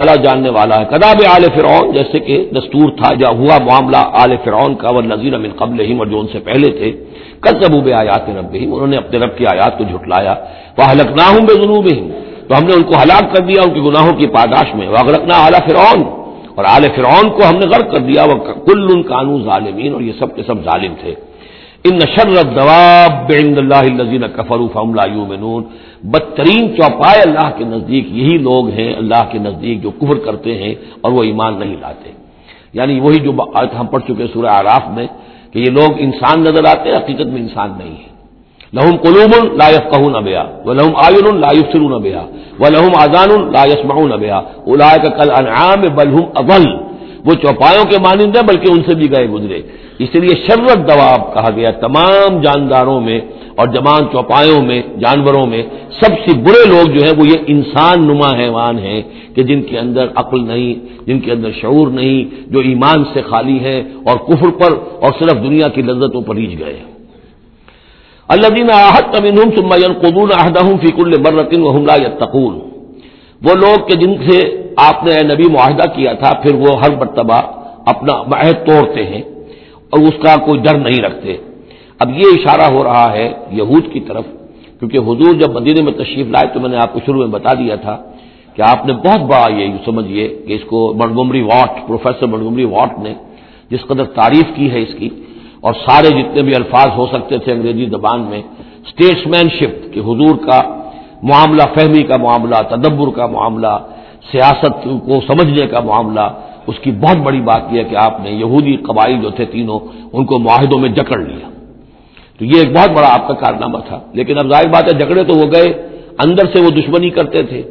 اللہ جاننے والا ہے۔ کداب آل فرعون، جیسے کہ دستور تھا جا ہوا معاملہ آل فرعون کا وہ نذیر امن قبل اور جو ان سے پہلے تھے۔ کل زبوب آیات رب انہوں نے اپنے رب کی آیات کو جھٹلایا۔ وہ حلق نہ ہوں بے جنوب تو ہم نے ان کو ہلاک کر دیا ان کے گناہوں کی پاداش میں۔ وہ اغلق نہ اعلیٰ فرعون، اور آل فرعون کو ہم نے غرق کر دیا۔ وہ کل ان قانون ظالمین اور یہ سب کے سب ظالم تھے۔ ان نشرت دباب اللہ کفر فملہ بدترین چوپائے اللہ کے نزدیک یہی لوگ ہیں، اللہ کے نزدیک جو کفر کرتے ہیں اور وہ ایمان نہیں لاتے۔ یعنی وہی جو ہم پڑھ چکے سورہ آراف میں کہ یہ لوگ انسان نظر آتے ہیں، حقیقت میں انسان نہیں ہے۔ لہم قلوب لا يفقهون بها ولهم اعين لا يبصرون بها ولهم اذان لا يسمعون بها۔ اولئك كالانعام بل هم اضل۔ وہ چوپایوں کے مانند ہیں بلکہ ان سے بھی گئے گزرے۔ اس لیے شرت دواب کہا گیا، تمام جانداروں میں اور جمان چوپایوں میں، جانوروں میں سب سے برے لوگ جو ہیں وہ یہ انسان نما حیوان ہیں کہ جن کے اندر عقل نہیں، جن کے اندر شعور نہیں، جو ایمان سے خالی ہے اور کفر پر اور صرف دنیا کی لذتوں پر ریچ گئے۔ اللہ دین آحت تمین قبول احدہ فیق المرتن و حملہ یتقون۔ وہ لوگ کہ جن سے آپ نے نبی معاہدہ کیا تھا، پھر وہ ہر مرتبہ اپنا عہد توڑتے ہیں اور اس کا کوئی ڈر نہیں رکھتے۔ اب یہ اشارہ ہو رہا ہے یہود کی طرف، کیونکہ حضور جب مدینے میں تشریف لائے تو میں نے آپ کو شروع میں بتا دیا تھا کہ آپ نے بہت بڑا یہ سمجھیے کہ اس کو Montgomery Watt, professor Montgomery Watt نے جس قدر تعریف کی ہے اس کی، اور سارے جتنے بھی الفاظ ہو سکتے تھے انگریزی زبان میں اسٹیٹس مین شپ کہ حضور کا معاملہ فہمی کا معاملہ، تدبر کا معاملہ، سیاست کو سمجھنے کا معاملہ، اس کی بہت بڑی بات یہ ہے کہ آپ نے یہودی قبائل جو تھے تینوں، ان کو معاہدوں میں جکڑ لیا۔ تو یہ ایک بہت بڑا آپ کا کارنامہ تھا۔ لیکن اب ظاہر بات ہے، جھگڑے تو وہ گئے۔ اندر سے وہ دشمنی کرتے تھے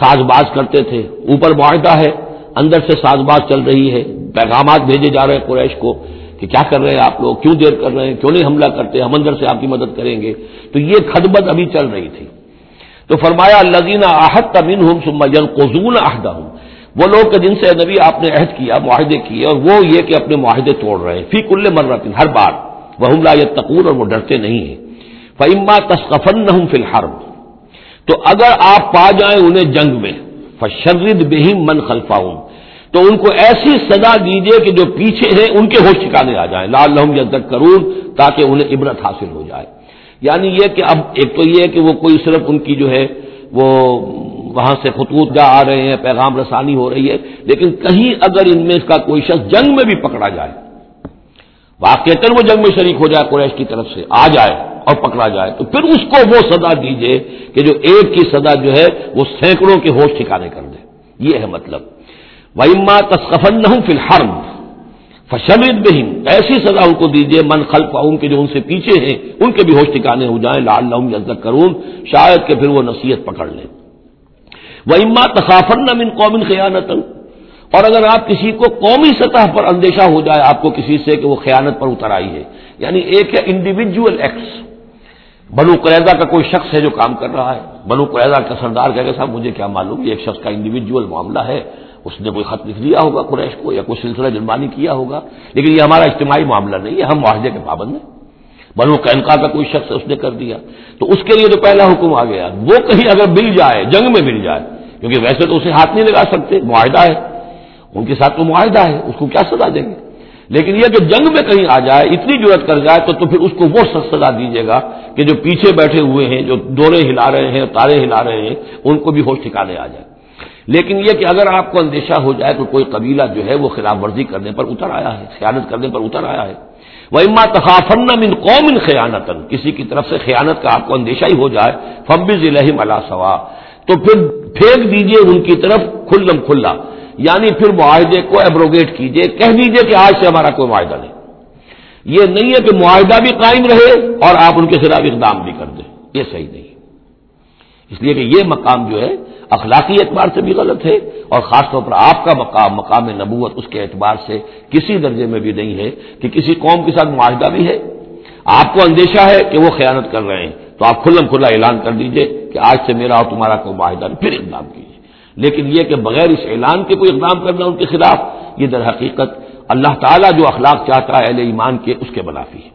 ساز باز کرتے تھے۔ اوپر معاہدہ ہے، اندر سے ساز باز چل رہی ہے۔ پیغامات بھیجے جا رہے ہیں قریش کو کہ کیا کر رہے ہیں آپ لوگ؟ کیوں دیر کر رہے ہیں؟ کیوں نہیں حملہ کرتے؟ ہم اندر سے آپ کی مدد کریں گے۔ تو یہ خدمت ابھی چل رہی تھی۔ تو فرمایا اللہ آحت تمین ہوں سمجن قزون عہدہ ہوں وہ لوگ جن سے نبی آپ نے عہد کیا، معاہدے کیے، اور وہ یہ کہ اپنے معاہدے توڑ رہے ہیں، فی کل مرتن، ہر بار وہ حملہ یا تقور اور وہ ڈرتے نہیں ہیں. فعما تسکفن نہ ہوں فی الحال تو اگر آپ پا جائیں انہیں جنگ میں، فشرد بہم من خلفا تو ان کو ایسی سزا دیجیے کہ جو پیچھے ہیں ان کے ہوش ٹھکانے آ جائیں. لال لحم یا کرون تاکہ انہیں عبرت حاصل ہو جائے. یعنی یہ کہ اب ایک تو یہ کہ وہ کوئی صرف ان کی جو ہے وہ وہاں سے خطوط جا آ رہے ہیں، پیغام رسانی ہو رہی ہے، لیکن کہیں اگر ان میں اس کا کوئی شخص جنگ میں بھی پکڑا جائے واقع وہ جنگ میں شریک ہو جائے قریش کی طرف سے، آ جائے اور پکڑا جائے، تو پھر اس کو وہ سزا دیجیے کہ جو ایک کی سزا جو ہے وہ سینکڑوں کے ہوش ٹھکانے کر دے۔ یہ ہے مطلب۔ وما تصفن نہ فی الحال فشمد بہن ایسی سزا ان کو دیجیے من خلف ان کے جو ان سے پیچھے ہیں، ان کے بھی ہوش ٹھکانے ہو جائیں لال لہم یا کرون شاید کہ پھر وہ نصیحت پکڑ لیں۔ وہ اما تخافن من قومن خیانت اور اگر آپ کسی کو قومی سطح پر اندیشہ ہو جائے، آپ کو کسی سے کہ وہ خیانت پر اتر آئی ہے۔ یعنی ایک ہے انڈیویجل ایکٹس بنو قریضہ کا کوئی شخص ہے جو کام کر رہا ہے۔ بنو قریضہ کا سردار کہ صاحب، مجھے کیا معلوم؟ یہ ایک شخص کا انڈیویجل معاملہ ہے۔ اس نے کوئی خط لکھ دیا ہوگا قریش کو یا کوئی سلسلہ جرمانی کیا ہوگا؟ لیکن یہ ہمارا اجتماعی معاملہ نہیں ہے، ہم معاہدے کے پابند ہیں۔ بنو قینقا کا کوئی شخص اس نے کر دیا۔ تو اس کے لیے تو پہلا حکم آ گیا، وہ کہیں اگر مل جائے، جنگ میں مل جائے، کیونکہ ویسے تو اسے ہاتھ نہیں لگا سکتے، معاہدہ ہے۔ ان کے ساتھ تو معاہدہ ہے، اس کو کیا سزا دیں گے؟ لیکن یہ کہ جنگ میں کہیں آ جائے، اتنی ضرورت کر جائے، تو تو پھر اس کو وہ سزا دیجیے گا کہ جو پیچھے بیٹھے ہوئے ہیں، جو دورے ہلا رہے ہیں، تارے ہلا رہے ہیں، ان کو بھی ہوش ٹھکانے آ جائے لیکن یہ کہ اگر آپ کو اندیشہ ہو جائے تو کوئی قبیلہ جو ہے وہ خلاف ورزی کرنے پر اتر آیا ہے، خیانت کرنے پر اتر آیا ہے وہ اما تخافن من قوم خیانت کسی کی طرف سے خیانت کا آپ کو اندیشہ ہی ہو جائے فبز الہم اللہ سوا تو پھر پھینک دیجیے ان کی طرف کھلم کھلا یعنی پھر معاہدے کو ایبروگیٹ کیجیے، کہہ دیجیے کہ آج سے ہمارا کوئی معاہدہ نہیں۔ یہ نہیں ہے کہ معاہدہ بھی قائم رہے اور آپ ان کے خلاف اقدام بھی کر دیں، یہ صحیح نہیں اس لیے کہ یہ مقام جو ہے اخلاقی اعتبار سے بھی غلط ہے اور خاص طور پر آپ کا مقام مقام نبوت اس کے اعتبار سے کسی درجے میں بھی نہیں ہے کہ کسی قوم کے ساتھ معاہدہ بھی ہے۔ آپ کو اندیشہ ہے کہ وہ خیانت کر رہے ہیں۔ تو آپ کھلم کھلا اعلان کر دیجیے کہ آج سے میرا اور تمہارا کوئی معاہدہ نہیں، پھر اقدام کیجیے لیکن یہ کہ بغیر اس اعلان کے کوئی اقدام کرنا ان کے خلاف، یہ در حقیقت اللہ تعالیٰ جو اخلاق چاہتا ہے، اہل ایمان کے، اس کے منافی ہے۔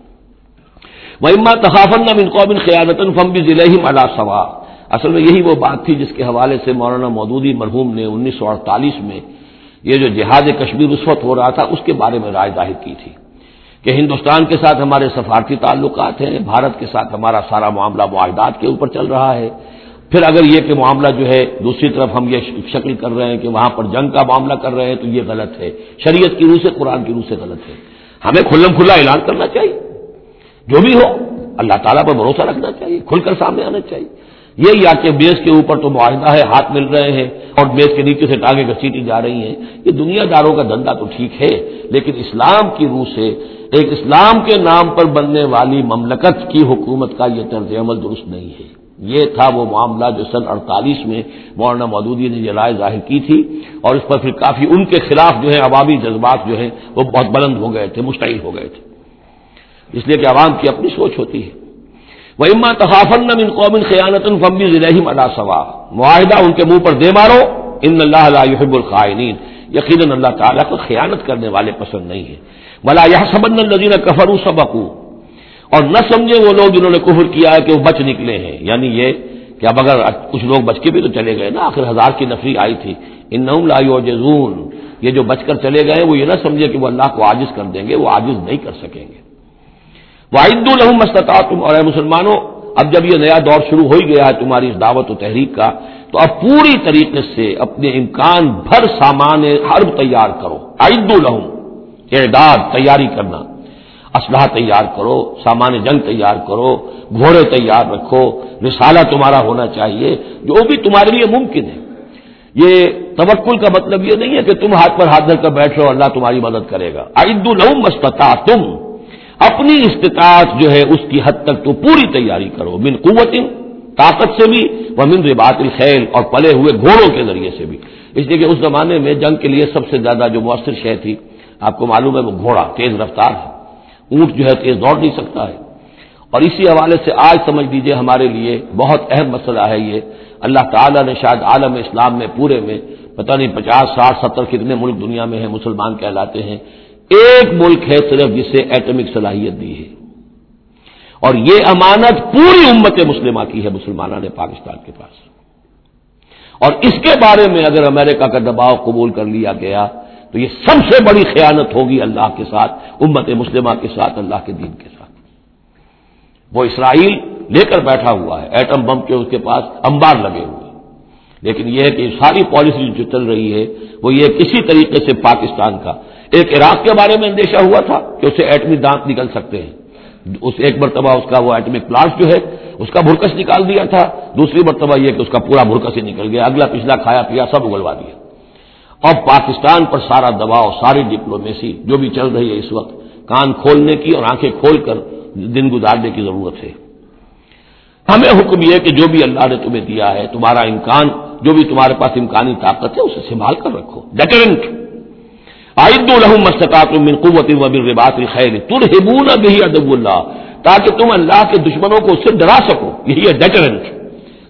وہ اما تخافن من قوم خیانت فم بھی ضلع ہی ملا سوا اصل میں یہی وہ بات تھی جس کے حوالے سے مولانا مودودی مرحوم نے انیس سو اڑتالیس میں یہ جو جہاد کشمیر اس وقت ہو رہا تھا، اس کے بارے میں رائے ظاہر کی تھی کہ ہندوستان کے ساتھ ہمارے سفارتی تعلقات ہیں، بھارت کے ساتھ ہمارا سارا معاملہ معاہدات کے اوپر چل رہا ہے۔ پھر اگر یہ کہ معاملہ جو ہے، دوسری طرف ہم یہ شکل کر رہے ہیں کہ وہاں پر جنگ کا معاملہ کر رہے ہیں تو یہ غلط ہے۔ شریعت کی روح سے، قرآن کی روح سے غلط ہے۔ ہمیں کھلم کھلا اعلان کرنا چاہیے۔ جو بھی ہو، اللہ تعالیٰ پر بھروسہ رکھنا چاہیے، کھل کر سامنے آنا چاہیے۔ یہ یا کہ بیس کے اوپر تو معاہدہ ہے، ہاتھ مل رہے ہیں اور بیس کے نیچے سے ٹانگیں گھسیٹی جا رہی ہیں۔ یہ دنیا داروں کا دھندا تو ٹھیک ہے، لیکن اسلام کی روح سے، ایک اسلام کے نام پر بننے والی مملکت کی حکومت کا یہ طرز عمل درست نہیں ہے۔ یہ تھا وہ معاملہ جو سن اڑتالیس میں مولانا مودودی نے یہ رائے ظاہر کی تھی اور اس پر پھر کافی ان کے خلاف جو ہے عوامی جذبات جو ہیں وہ بہت بلند ہو گئے تھے، مشتعل ہو گئے تھے۔ اس لیے کہ عوام کی اپنی سوچ ہوتی ہے۔ وہ اما تخافن ان قوم خیانت فمبی ذرحیم ادا سوا معاہدہ ان کے منہ پر دے مارو ان اللہ یحب الخائنین یقیناً اللہ تعالیٰ کو خیانت کرنے والے پسند نہیں ہے بلا یہ سبن الزین کفر سبقو اور نہ سمجھے وہ لوگ جنہوں نے کفر کیا ہے کہ وہ بچ نکلے ہیں۔ یعنی یہ کہ اب اگر کچھ لوگ بچ کے بھی تو چلے گئے نا۔ آخر ہزار کی نفری آئی تھی۔ ان لا جزون یہ جو بچ کر چلے گئے وہ یہ نہ سمجھے کہ وہ اللہ کو عاجز کر دیں گے، وہ عاجز نہیں کر سکیں گے۔ واحد الحم مستطا تم اور مسلمانوں، اب جب یہ نیا دور شروع ہو ہی گیا ہے تمہاری اس دعوت و تحریک کا، تو اب پوری طریقے سے اپنے امکان بھر سامان حرب تیار کرو۔ عید الحم اعداد تیاری کرنا۔ اسلحہ تیار کرو، سامان جنگ تیار کرو، گھوڑے تیار رکھو۔ رسالہ تمہارا ہونا چاہیے، جو بھی تمہارے لیے ممکن ہے۔ یہ توکل کا مطلب یہ نہیں ہے کہ تم ہاتھ پر ہاتھ دھر کر بیٹھ اللہ تمہاری مدد کرے گا۔ عید الحم مستطا تم اپنی استطاعت جو ہے اس کی حد تک تو پوری تیاری کرو، من قوت طاقت سے بھی وہ من ربات الخیل اور پلے ہوئے گھوڑوں کے ذریعے سے بھی۔ اس لیے کہ اس زمانے میں جنگ کے لیے سب سے زیادہ جو مؤثر شے تھی، آپ کو معلوم ہے وہ گھوڑا، تیز رفتار ہے۔ اونٹ جو ہے تیز دوڑ نہیں سکتا ہے۔ اور اسی حوالے سے آج سمجھ لیجیے ہمارے لیے بہت اہم مسئلہ ہے یہ۔ اللہ تعالیٰ نے شاید عالم اسلام میں پورے میں، پتہ نہیں پچاس، ساٹھ، ستر کتنے ملک دنیا میں ہیں، مسلمان کہلاتے ہیں۔ ایک ملک ہے صرف جسے ایٹمک صلاحیت دی ہے۔ اور یہ امانت پوری امت مسلمہ کی ہے مسلمانہ نے پاکستان کے پاس۔ اور اس کے بارے میں اگر امریکہ کا دباؤ قبول کر لیا گیا، تو یہ سب سے بڑی خیانت ہوگی اللہ کے ساتھ، امت مسلمہ کے ساتھ، اللہ کے دین کے ساتھ۔ وہ اسرائیل لے کر بیٹھا ہوا ہے، ایٹم بم کے اس کے پاس انبار لگے ہوئے۔ لیکن یہ ہے کہ ساری پالیسی جو چل رہی ہے، وہ یہ کسی طریقے سے پاکستان کا۔ ایک عراق کے بارے میں اندیشہ ہوا تھا کہ اسے ایٹمی دانت نکل سکتے ہیں۔ اس ایک مرتبہ اس کا وہ ایٹمک پلانٹ جو ہے، اس کا بھرکس نکال دیا تھا۔ دوسری مرتبہ یہ کہ اس کا پورا بھرکس ہی نکل گیا۔ اگلا پچھلا کھایا پیا سب اگلوا دیا۔ اور پاکستان پر سارا دباؤ، ساری ڈپلومیسی، جو بھی چل رہی ہے اس وقت، کان کھولنے کی اور آنکھیں کھول کر دن گزارنے کی ضرورت ہے۔ ہمیں حکم یہ کہ جو بھی اللہ نے تمہیں دیا ہے، تمہارا امکان، جو بھی تمہارے پاس امکانی طاقت ہے، اسے سنبھال کر رکھو۔ ڈیٹرنٹ آئد الحم مستقات من قوت و بن ربات خیر ترہبون بھی ادب اللہ تاکہ تم اللہ کے دشمنوں کو اس سے ڈرا سکو. یہی ہے ڈیٹرنٹ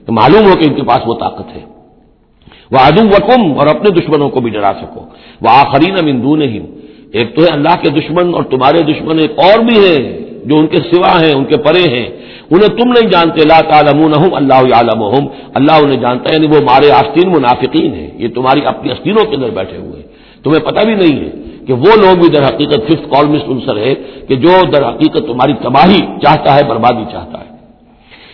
تو معلوم ہو کہ ان کے پاس وہ طاقت ہے. وہ ادو وکم اور اپنے دشمنوں کو بھی ڈرا سکو. وہ آخری نہ دون ہی ایک تو ہے اللہ کے دشمن اور تمہارے دشمن ایک اور بھی ہیں جو ان کے سوا ہیں، ان کے پرے ہیں. انہیں تم نہیں جانتے. لا تعالم اللہ عالم اللہ انہیں جانتا ہے یعنی وہ مارے آستین منافقین ہیں. یہ تمہاری اپنی استینوں کے اندر بیٹھے ہوئے ہیں. تمہیں پتہ بھی نہیں ہے کہ وہ لوگ بھی در حقیقت ففتھ کالمسٹ انسر ہے کہ جو در حقیقت تمہاری تباہی چاہتا ہے، بربادی چاہتا ہے۔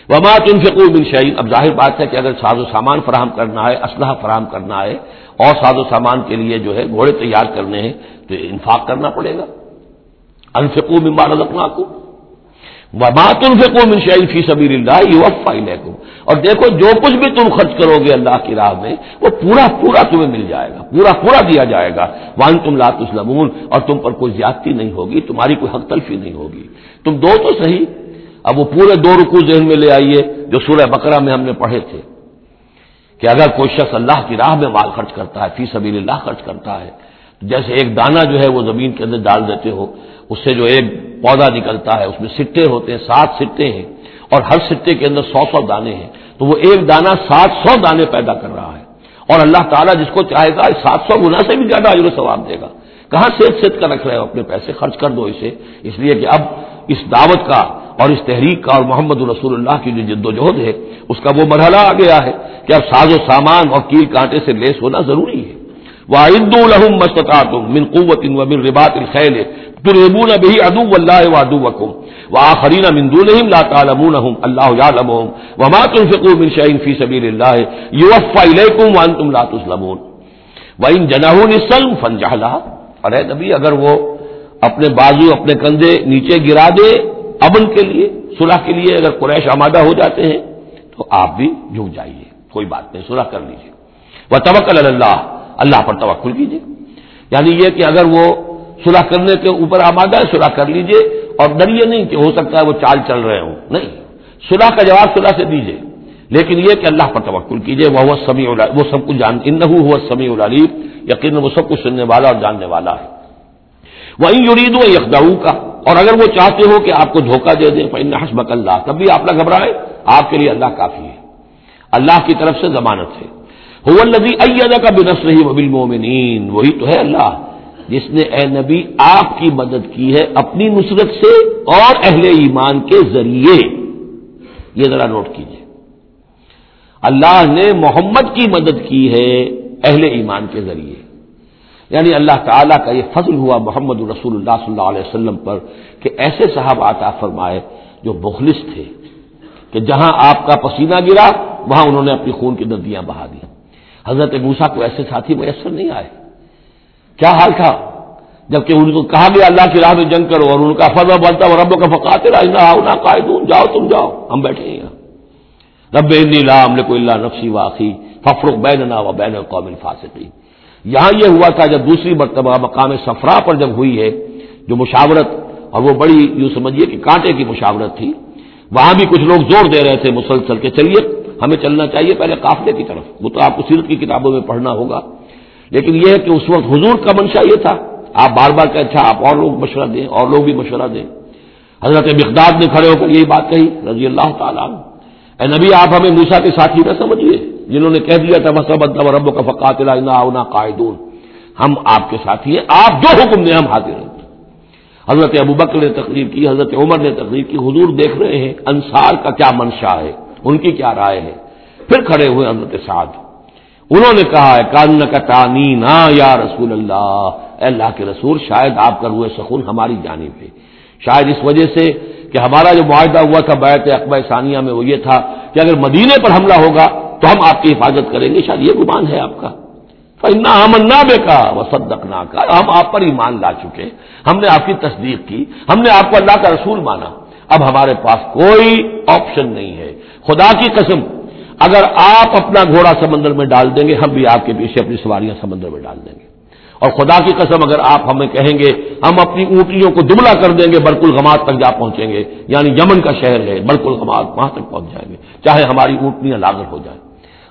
وما تم فکو بن اب ظاہر بات ہے کہ اگر ساز و سامان فراہم کرنا ہے، اسلحہ فراہم کرنا ہے اور ساز و سامان کے لیے جو ہے گھوڑے تیار کرنے ہیں، تو انفاق کرنا پڑے گا۔ انفکو بمبار رکھنا کو بات ان سے کوئی منشائی فی سبھی اللہ اور دیکھو، جو کچھ بھی تم خرچ کرو گے اللہ کی راہ میں، وہ پورا پورا تمہیں مل جائے گا، پورا پورا دیا جائے گا۔ وان تم لات اسلمون اور تم پر کوئی زیادتی نہیں ہوگی، تمہاری کوئی حق تلفی نہیں ہوگی۔ تم دو تو صحیح، اب وہ پورے دو رکو ذہن میں لے آئیے، جو سورہ بکرا میں ہم نے پڑھے تھے۔ کہ اگر کوئی شخص اللہ کی راہ میں مال خرچ کرتا ہے، فی سبیل اللہ خرچ کرتا ہے جیسے ایک دانہ جو ہے وہ زمین کے اندر ڈال دیتے ہو، اس سے جو ایک پودا نکلتا ہے، اس میں سٹے ہوتے ہیں، سات سٹے ہیں، اور ہر سٹے کے اندر سو سو دانے ہیں۔ تو وہ ایک دانہ سات سو دانے پیدا کر رہا ہے۔ اور اللہ تعالیٰ جس کو چاہے گا، سات سو گنا سے بھی زیادہ عجر ثواب دے گا۔ کہاں سیت سیت کر رکھ رہے ہو؟ اپنے پیسے خرچ کر دو اسے۔ اس لیے کہ اب اس دعوت کا اور اس تحریک کا اور محمد رسول اللہ کی جو جد و جہد ہے، اس کا وہ مرحلہ آ گیا ہے کہ اب ساز و سامان اور کیل کانٹے سے لیس ہونا ضروری ہے۔ وہ عید الحم مستقاتم من قوت و من ربات الخیل تربون بھی ادو اللہ و ادو وکم و آخرین مندون لا تعلمون اللہ یعلمهم وما تنفقوا من شيء في سبيل الله يوفى اليكم وانتم لا تظلمون وان جنحوا للسلم فانجحلها اور اے نبی، اگر وہ اپنے بازو، اپنے کندھے نیچے گرا دے امن کے لیے، صلح کے لیے اگر قریش آمادہ ہو جاتے ہیں، تو آپ بھی جھک جائیے، کوئی بات نہیں، صلح کر لیجیے وہ توکل اللہ اللہ پر توکل کیجیے یعنی یہ کہ اگر وہ صلح کرنے کے اوپر آمادہ ہے، صلح کر لیجیے اور ڈریے نہیں کہ ہو سکتا ہے وہ چال چل رہے ہوں۔ نہیں۔ صلح کا جواب صلح سے دیجیے لیکن یہ کہ اللہ پر توکل کیجیے وہ سمی وہ سب کچھ جان ان ہوا سمی العلیب یقین وہ سب کچھ سننے والا اور جاننے والا ہے۔ وہی یورید و یکداؤ کا اور اگر وہ چاہتے ہو کہ آپ کو دھوکہ دے دیں فن حسبک اللہ تب بھی آپ نہ گھبرائے آپ کے لیے اللہ کافی ہے۔ اللہ کی طرف سے ضمانت ہے۔ نبی ادا کا بنس رہی وبل مومنین وہی تو ہے اللہ. جس نے اے نبی آپ کی مدد کی ہے اپنی نصرت سے اور اہل ایمان کے ذریعے. یہ ذرا نوٹ کیجیے اللہ نے محمد کی مدد کی ہے اہل ایمان کے ذریعے. یعنی اللہ تعالیٰ کا یہ فضل ہوا محمد رسول اللہ صلی اللہ علیہ وسلم پر کہ ایسے صاحب آتا فرمائے جو مخلص تھے کہ جہاں آپ کا پسینہ گرا، وہاں انہوں نے اپنی خون کی ندیاں بہا دی حضرت موسا کو ایسے ساتھی میسر نہیں آئے۔ کیا حال تھا؟ جبکہ ان کو کہا گیا اللہ کی راہ میں جنگ کرو اور ان کا فرما بنتا وہ رب کا فقات قائدون جاؤ تم جاؤ۔ ہم بیٹھے ہیں۔ رب لام کو اللہ نفسی واقعی ففرق بین و بین قوم فاسقی یہاں یہ ہوا تھا جب دوسری مرتبہ مقام سفرا پر جب ہوئی ہے، جو مشاورت اور وہ بڑی یوں سمجھیے کہ کانٹے کی مشاورت تھی، وہاں بھی کچھ لوگ زور دے رہے تھے مسلسل کے چلیے ہمیں چلنا چاہیے پہلے قافلے کی طرف۔ وہ تو آپ کو سیرت کی کتابوں میں پڑھنا ہوگا۔ لیکن یہ ہے کہ اس وقت حضور کا منشا یہ تھا۔ آپ بار بار کہ اچھا آپ اور لوگ مشورہ دیں، اور لوگ بھی مشورہ دیں۔ حضرت مقداد نے کھڑے ہو کر یہی بات کہی، رضی اللہ تعالیٰ اے نبی، آپ ہمیں موسا کے ساتھی نہ سمجھیے، جنہوں نے کہہ دیا تھا مسبت رب کا فقات قائدون ہم آپ کے ساتھی ہیں، آپ جو حکم دیں ہم حاضر ہیں۔ حضرت ابو بکر نے تقریر کی، حضرت عمر نے تقریر کی، حضور دیکھ رہے ہیں انصار کا کیا منشا ہے۔ ان کی کیا رائے ہے؟ پھر کھڑے ہوئے حضرت سعد۔ انہوں نے کہا ہے کان کا تانی نا یا رسول اللہ۔ اے اللہ کے رسول، شاید آپ کا روئے سکون ہماری جانب ہے۔ شاید اس وجہ سے کہ ہمارا جو معاہدہ ہوا تھا بیت اقبا ثانیہ میں، وہ یہ تھا کہ اگر مدینے پر حملہ ہوگا تو ہم آپ کی حفاظت کریں گے۔ شاید یہ گمان ہے آپ کا۔ امن نہ بے کا وہ نہ کا ہم آپ پر ایمان لا چکے۔ ہم نے آپ کی تصدیق کی۔ ہم نے آپ کو اللہ کا رسول مانا۔ اب ہمارے پاس کوئی آپشن نہیں ہے۔ خدا کی قسم، اگر آپ اپنا گھوڑا سمندر میں ڈال دیں گے، ہم بھی آپ کے پیچھے اپنی سواریاں سمندر میں ڈال دیں گے۔ اور خدا کی قسم، اگر آپ ہمیں کہیں گے، ہم اپنی اونٹنیوں کو دبلا کر دیں گے برق الغمات تک جا پہنچیں گے۔ یعنی یمن کا شہر ہے برق الغمات وہاں تک پہنچ جائیں گے۔ چاہے ہماری اونٹنیاں لاگت ہو جائیں۔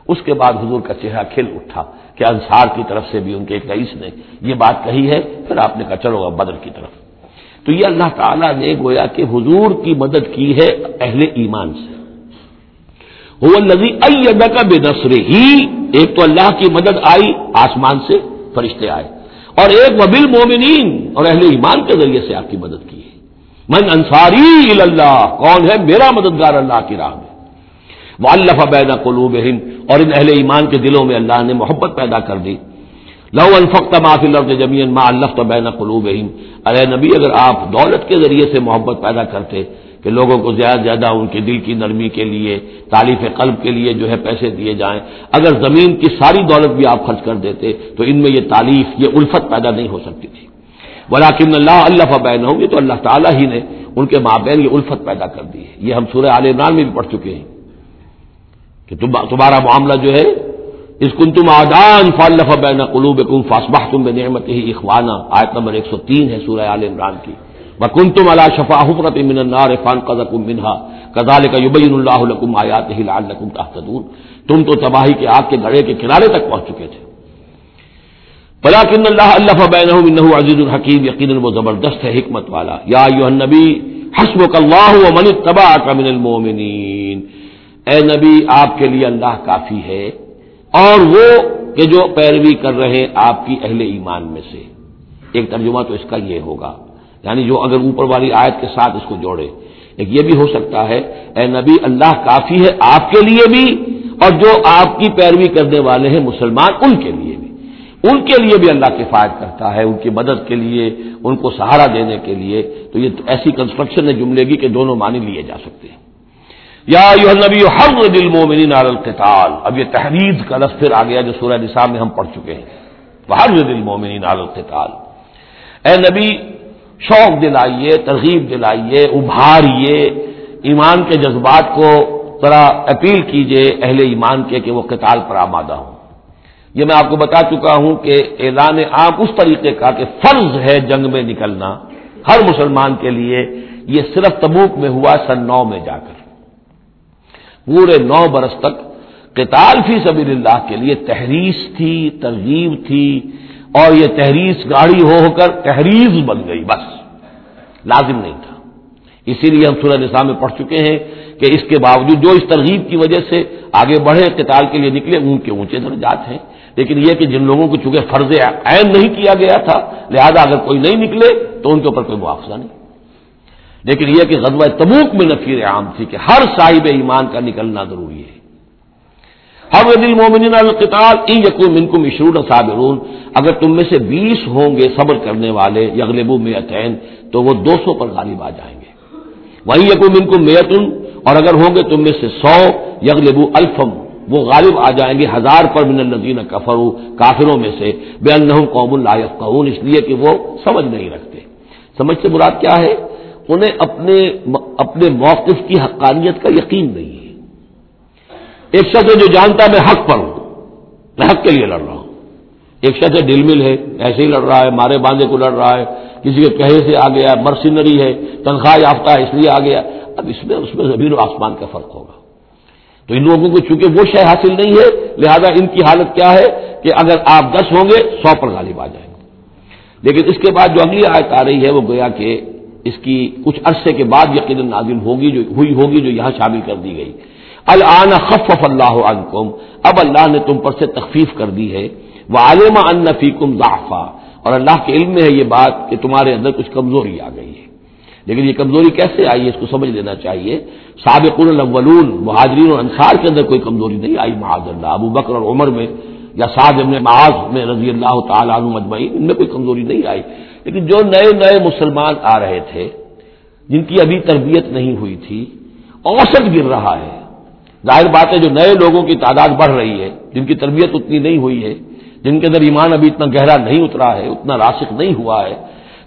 اس کے بعد حضور کا چہرہ کھل اٹھا کہ انصار کی طرف سے بھی ان کے ایک رئیس نے یہ بات کہی ہے۔ پھر آپ نے کہا، چلو گا بدر کی طرف۔ تو یہ اللہ تعالیٰ نے گویا کہ حضور کی مدد کی ہے اہل ایمان سے۔ وہ نبی ادا کا بے نسر ہی ایک تو اللہ کی مدد آئی، آسمان سے فرشتے آئے۔ اور ایک وبل مومنین اور اہل ایمان کے ذریعے سے آپ کی مدد کی ہے۔ من انصاری اللہ کون ہے؟ میرا مددگار اللہ کی راہ میں۔ وہ اللہ بینا قلوب اور ان اہل ایمان کے دلوں میں اللہ نے محبت پیدا کر دی۔ لو الفقت معافی لفظ جمین ما اللہ بین قلوب ارے نبی، اگر آپ دولت کے ذریعے سے محبت پیدا کرتے کہ لوگوں کو زیادہ زیادہ ان کے دل کی نرمی کے لیے تعلیف قلب کے لیے جو ہے پیسے دیے جائیں۔ اگر زمین کی ساری دولت بھی آپ خرچ کر دیتے تو ان میں یہ تعلیف یہ الفت پیدا نہیں ہو سکتی تھی۔ ولاکن اللہ اللہ فبین ہوں گے تو اللہ تعالیٰ ہی نے ان کے ماں بہن یہ الفت پیدا کر دی ہے۔ یہ ہم سورہ عال عمران میں بھی پڑھ چکے ہیں کہ تمہارا معاملہ جو ہے، اس کن تم آدان فالف بین قلوب کم فاسبہ تم بے نعمت ہی اخوانہ آیت نمبر ایک سو تین ہے سورہ عال عمران کی۔ کن تم اللہ شفا حفرت من النار فان قدم منہا کدال کا یبین اللہ لکم آیات ہی لال لکم تحتدون تم تو تباہی کے آگ کے گڑے کے کنارے تک پہنچ چکے تھے۔ بلا کن اللہ اللہ بین عزیز الحکیم یقین وہ زبردست ہے حکمت والا یا نبی حسب اللہ و من تباہ کا من المومنین اے نبی، آپ کے لیے اللہ کافی ہے اور وہ کہ جو پیروی کر رہے آپ کی اہل ایمان میں سے۔ ایک ترجمہ تو اس کا یہ ہوگا۔ یعنی جو اگر اوپر والی آیت کے ساتھ اس کو جوڑے۔ ایک یہ بھی ہو سکتا ہے، اے نبی، اللہ کافی ہے آپ کے لیے بھی اور جو آپ کی پیروی کرنے والے ہیں مسلمان ان کے لیے بھی۔ ان کے لیے بھی اللہ کفایت کرتا ہے، ان کی مدد کے لیے، ان کو سہارا دینے کے لیے۔ تو یہ ایسی کنسٹرکشن ہے جملے کی کہ دونوں معنی لیے جا سکتے ہیں۔ یا یو نبی ہر دل مومنین القتال۔ اب یہ تحریر کا لفظ پھر آ گیا جو سورہ نصاب میں ہم پڑھ چکے ہیں۔ ہر دل مومنین القتال۔ اے نبی شوق دلائیے، ترغیب دلائیے، ابھاریے، ایمان کے جذبات کو ذرا اپیل کیجیے اہل ایمان کے کہ وہ قتال پر آمادہ ہوں۔ یہ میں آپ کو بتا چکا ہوں کہ اعلان عام اس طریقے کا کہ فرض ہے جنگ میں نکلنا ہر مسلمان کے لیے، یہ صرف تبوک میں ہوا سن نو میں جا کر۔ پورے نو برس تک قتال فی سبیل اللہ کے لیے تحریس تھی، ترغیب تھی اور یہ تحریس گاڑی ہو کر تحریر بن گئی، بس۔ لازم نہیں تھا۔ اسی لیے ہم سورہ نساء میں پڑھ چکے ہیں کہ اس کے باوجود جو اس ترغیب کی وجہ سے آگے بڑھے، قتال کے لیے نکلے ان کے اونچے درجات ہیں۔ لیکن یہ کہ جن لوگوں کو چونکہ فرض عین نہیں کیا گیا تھا، لہذا اگر کوئی نہیں نکلے تو ان کے اوپر کوئی معاوضہ نہیں۔ لیکن یہ کہ غزوہ تبوک میں نفیر عام تھی کہ ہر صاحب ایمان کا نکلنا ضروری ہے۔ ہر دل مومن القتال ای یقین من کو مشرون صابرون۔ اگر تم میں سے بیس ہوں گے صبر کرنے والے، یغلبو میں تو وہ دو سو پر غالب آ جائیں گے۔ وہی یقین من کو میتن اور اگر ہوں گے تم میں سے سو، یغلبو الفم، وہ غالب آ جائیں گے۔ ہزار پر من النزین کفر کافروں میں سے۔ بے النحم قوم اللہ اس لیے کہ وہ سمجھ نہیں رکھتے۔ سمجھ سے مراد کیا ہے؟ انہیں اپنے اپنے موقف کی حقانیت کا یقین نہیں۔ ایک شخص جو جانتا ہے میں حق پر ہوں، میں حق کے لیے لڑ رہا ہوں۔ ایک شخص دل مل ہے، ایسے ہی لڑ رہا ہے، مارے باندھے کو لڑ رہا ہے، کسی کے کہے سے آ گیا، مرسینری ہے، تنخواہ یافتہ ہے، اس لیے آ گیا۔ اب اس میں اس میں زمین و آسمان کا فرق ہوگا۔ تو ان لوگوں کو چونکہ وہ شے حاصل نہیں ہے، لہذا ان کی حالت کیا ہے کہ اگر آپ دس ہوں گے، سو پر غالب آ جائیں گے۔ لیکن اس کے بعد جو اگلی آیت آ رہی ہے، وہ گویا کہ اس کی کچھ عرصے کے بعد یقین نازل ہوگی، جو ہوئی ہوگی، جو یہاں شامل کر دی گئی۔ الان خف اللہ عنکم، اب اللہ نے تم پر سے تخفیف کر دی ہے۔ وہ عالم ان فیکم ضعفا۔ اور اللہ کے علم میں ہے یہ بات کہ تمہارے اندر کچھ کمزوری آ گئی ہے۔ لیکن یہ کمزوری کیسے آئی ہے اس کو سمجھ لینا چاہیے۔ سابق الاولون، مہاجرین اور انصار کے اندر کوئی کمزوری نہیں آئی معاذ اللہ۔ ابو بکر اور عمر میں یا سعد ابن معاذ میں رضی اللہ تعالیٰ عنہ مجمعین ان میں کوئی کمزوری نہیں آئی۔ لیکن جو نئے نئے مسلمان آ رہے تھے، جن کی ابھی تربیت نہیں ہوئی تھی، اوسط گر رہا ہے۔ ظاہر بات ہے جو نئے لوگوں کی تعداد بڑھ رہی ہے، جن کی تربیت اتنی نہیں ہوئی ہے، جن کے اندر ایمان ابھی اتنا گہرا نہیں اترا ہے، اتنا راسک نہیں ہوا ہے۔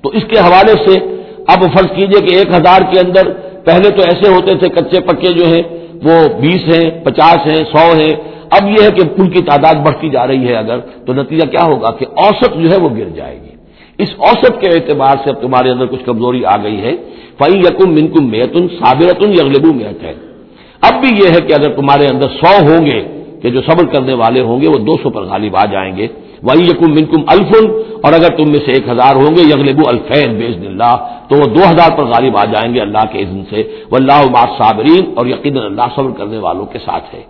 تو اس کے حوالے سے اب فرض کیجیے کہ ایک ہزار کے اندر پہلے تو ایسے ہوتے تھے کچے پکے جو ہیں، وہ بیس ہیں، پچاس ہیں، سو ہیں۔ اب یہ ہے کہ ان کی تعداد بڑھتی جا رہی ہے اگر، تو نتیجہ کیا ہوگا کہ اوسط جو ہے وہ گر جائے گی۔ اس اوسط کے اعتبار سے اب تمہارے اندر کچھ کمزوری آ گئی ہے۔ فعی یقم منکم میتن صابرتن یغلبو میت ہے اب بھی یہ ہے کہ اگر تمہارے اندر سو ہوں گے کہ جو صبر کرنے والے ہوں گے وہ دو سو پر غالب آ جائیں گے۔ وہی یقم منکم الفن اور اگر تم میں سے ایک ہزار ہوں گے یغلبو الفین بیز اللہ تو وہ دو ہزار پر غالب آ جائیں گے اللہ کے عزم سے۔ وہ اللہ صابرین اور یقین اللہ صبر کرنے والوں کے ساتھ ہے۔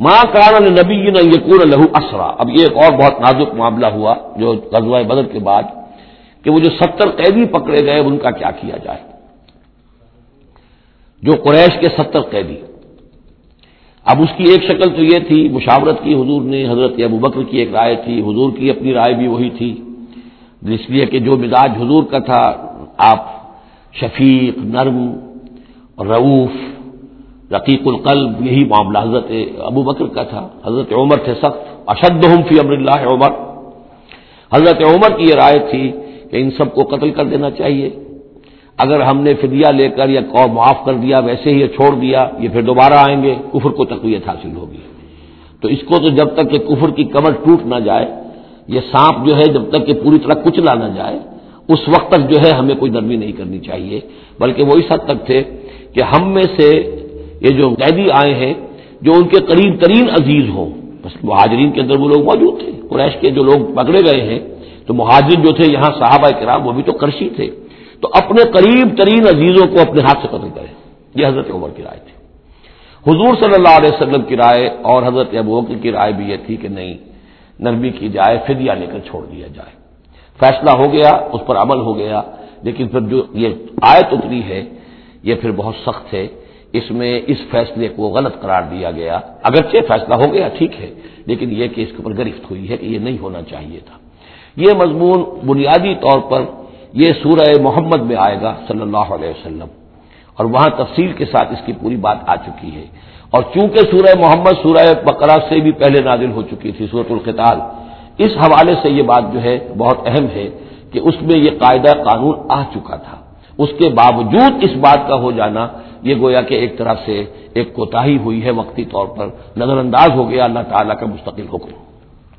ماں کارن نبی یقون لہو اسرا اب یہ ایک اور بہت نازک معاملہ ہوا، جو غزوہ بدر کے بعد، کہ وہ جو ستر قیدی پکڑے گئے، ان کا کیا کیا جائے؟ جو قریش کے ستر قیدی۔ اب اس کی ایک شکل تو یہ تھی، مشاورت کی، حضور نے حضرت ابو بکر کی ایک رائے تھی، حضور کی اپنی رائے بھی وہی تھی۔ اس لیے کہ جو مزاج حضور کا تھا، آپ شفیق، نرم رعوف رقیق القلب، یہی معاملہ حضرت ابو بکر کا تھا۔ حضرت عمر تھے سخت اشد فی امر اللہ عمر۔ حضرت عمر کی یہ رائے تھی کہ ان سب کو قتل کر دینا چاہیے۔ اگر ہم نے فدیہ لے کر یا قوم معاف کر دیا، ویسے ہی چھوڑ دیا، یہ پھر دوبارہ آئیں گے، کفر کو تقویت حاصل ہوگی۔ تو اس کو تو جب تک کہ کفر کی کمر ٹوٹ نہ جائے، یہ سانپ جو ہے جب تک کہ پوری طرح کچلا نہ جائے، اس وقت تک جو ہے ہمیں کوئی نرمی نہیں کرنی چاہیے۔ بلکہ وہ اس حد تک تھے کہ ہم میں سے یہ جو قیدی آئے ہیں، جو ان کے قریب ترین عزیز ہوں، بس مہاجرین کے اندر وہ لوگ موجود تھے، قریش کے جو لوگ پکڑے گئے ہیں، تو مہاجر جو تھے یہاں صحابہ کرام، وہ بھی تو کرشی تھے۔ تو اپنے قریب ترین عزیزوں کو اپنے ہاتھ سے قتل کریں۔ یہ حضرت عمر کی رائے تھی۔ حضور صلی اللہ علیہ وسلم کی رائے اور حضرت ابوبکر کی رائے بھی یہ تھی کہ نہیں، نرمی کی جائے، فدیہ لے کر چھوڑ دیا جائے۔ فیصلہ ہو گیا، اس پر عمل ہو گیا، لیکن پھر جو یہ آیت اتری ہے، یہ پھر بہت سخت ہے۔ اس میں اس فیصلے کو غلط قرار دیا گیا۔ اگرچہ فیصلہ ہو گیا، ٹھیک ہے، لیکن یہ کہ اس کے اوپر گرفت ہوئی ہے کہ یہ نہیں ہونا چاہیے تھا۔ یہ مضمون بنیادی طور پر یہ سورہ محمد میں آئے گا صلی اللہ علیہ وسلم۔ اور وہاں تفصیل کے ساتھ اس کی پوری بات آ چکی ہے۔ اور چونکہ سورہ محمد، سورہ بقرہ سے بھی پہلے نازل ہو چکی تھی سورت القتال، اس حوالے سے یہ بات جو ہے بہت اہم ہے کہ اس میں یہ قاعدہ قانون آ چکا تھا۔ اس کے باوجود اس بات کا ہو جانا، یہ گویا کہ ایک طرح سے ایک کوتا ہوئی ہے وقتی طور پر نظر انداز ہو گیا، اللہ تعالیٰ کا مستقل حکم۔